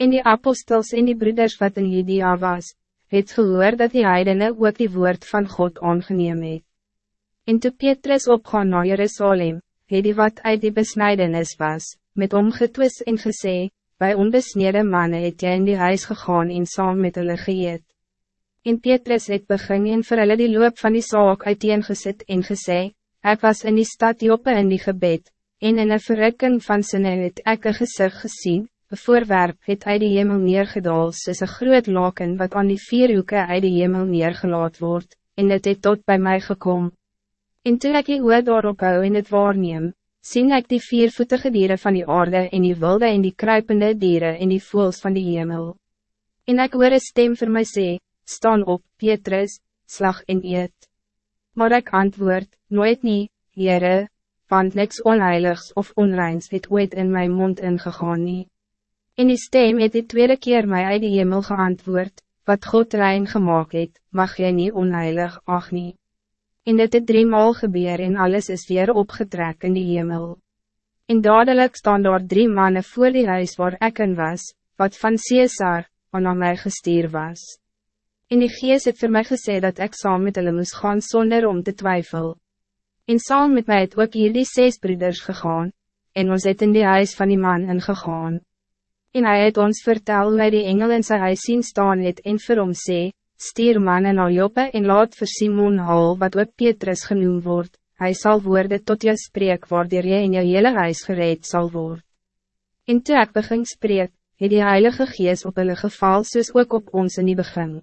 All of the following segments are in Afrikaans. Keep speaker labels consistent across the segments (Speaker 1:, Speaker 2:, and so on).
Speaker 1: En die apostels en die broeders wat in Judea was, het gehoor dat die heidene ook die woord van God aangeneem het. En toe Petrus opgaan na Jerusalem, het die wat uit die besnijdenis was, met omgetwis en gesê, bij onbesnede mannen het jy in die huis gegaan en saam met hulle geëet. En Petrus het begin en vir hulle die loop van die saak uiteengesit en gesê, Ek was in die stad Joppe in die gebed, en in een verrukking van sinne het ek een gezicht gezien, een voorwerp het uit die hemel neergedaal soos een groot laken wat aan die vier hoeken uit die hemel neergelaat wordt, en het het tot bij mij gekomen. En toe ek die oor daarop hou en het waarneem, sien ek die viervoetige dieren van die aarde en die wilde en die kruipende dieren en die voels van die hemel. En ek hoor een stem voor mij sê, staan op, Petrus, slag en eet. Maar ik antwoord, nooit niet, Heere, want niks onheiligs of onreins het ooit in mijn mond ingegaan nie. En die stem het die tweede keer mij uit die hemel geantwoord, wat God rein gemaakt het, mag jy niet onheilig ach nie. En dit het driemaal gebeur en alles is weer opgetrek in die hemel. En dadelijk staan daar drie mannen voor die huis waar ek in was, wat van Caesar, aan aan mij gestuur was. En die geest het voor mij gesê dat ik saam met hulle moes gaan zonder om te twijfel. En saam met mij het ook hier die zes broeders gegaan, en ons het in die huis van die man ingegaan. En hij het ons vertel hoe hy die engel in sy huis zien staan het en vir hom sê, Stier mannen al Joppe en laat vir Simon Hal wat ook Petrus genoemd wordt. Hij zal worden tot jou spreek waardoor jy in jou hele huis gereed zal worden. En toe ek begin spreek, het die Heilige Gees op hulle geval soos ook op ons in die begin.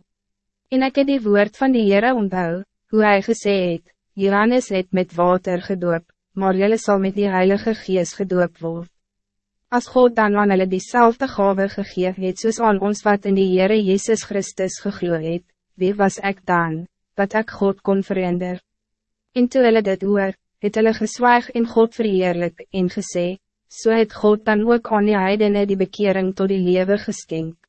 Speaker 1: En ek het die woord van die Heere onthou, hoe hij gesê het, Johannes het met water gedoop, maar jylle zal met die Heilige Gees gedoop worden. Als God dan aan hulle diezelfde gave gegeef het soos aan ons wat in die Heere Jezus Christus gegloe het, wie was ik dan, dat ik God kon veranderen? En toe hulle dit oor, het hulle geswaag in God verheerlik en gesê, so het God dan ook aan die heidene die bekering tot die lewe geskenk.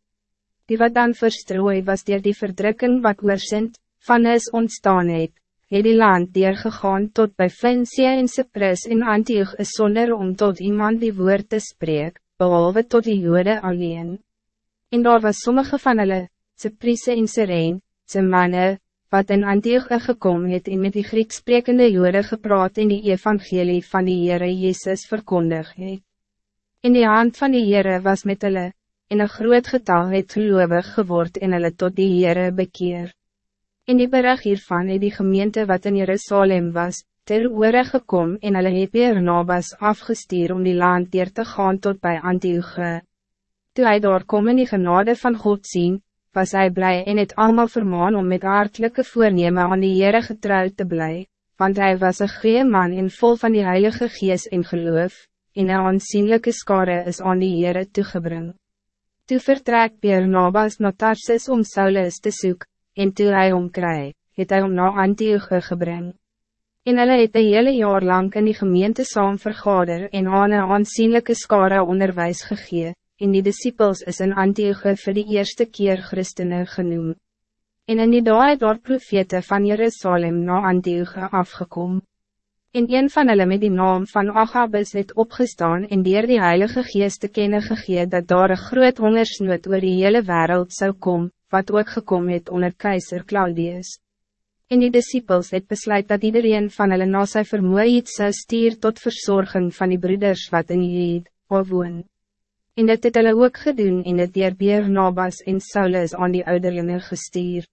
Speaker 1: Die wat dan verstrooi was door die verdrukking wat oorsint, van is ontstaan het, het die land gegaan tot bij Vincie en Cyprus in Antioch is sonder om tot iemand die woord te spreek, behalve tot die jode alleen. En daar was sommige van hulle, Cyprisse en Sirene, sy manne, wat in Antioch gekom het en met die Grieks sprekende jode gepraat en die evangelie van die Heere Jezus verkondig het. In die hand van die Heere was met hulle, en een groot getal het geloofig geword en hulle tot die Heere bekeer. In die bericht hiervan het die gemeente wat in Jerusalem was, ter oore gekom en hulle het weer Nabas afgestuur om die land dier te gaan tot bij Antioche. Toe hy daar kom in die genade van God zien, was hij blij en het allemaal vermaan om met aardelijke voornemen aan die Heere getrouwd te blij, want hij was een goeie man en vol van die Heilige Gees en geloof, en een aanzienlijke skare is aan die Heere toegebring. Toe vertrek Peer Nabas na Tarsis om Saulus te zoeken, en toe hy omkry, het hy om na Antioche gebring. En hulle het een hele jaar lang in die gemeente saam vergader en aan een aansienlijke skare onderwijs gegee, en die disciples is in Antioche voor de eerste keer Christene genoem. En in die dag het daar profete van Jerusalem na Antioche afgekom. En een van hulle met die naam van Agabus het opgestaan en dier die Heilige Geest te kennen gegee dat daar een groot hongersnood oor die hele wereld zou komen wat ook gekomen het onder keizer Claudius. En die disciples het besluit dat iedereen van hulle na sy vermoe iets zou stier tot verzorging van die broeders wat in Jid, woon. En dit het hulle ook gedoen en het dier Beer Nabas en Saulus aan die ouderlinge gestuur.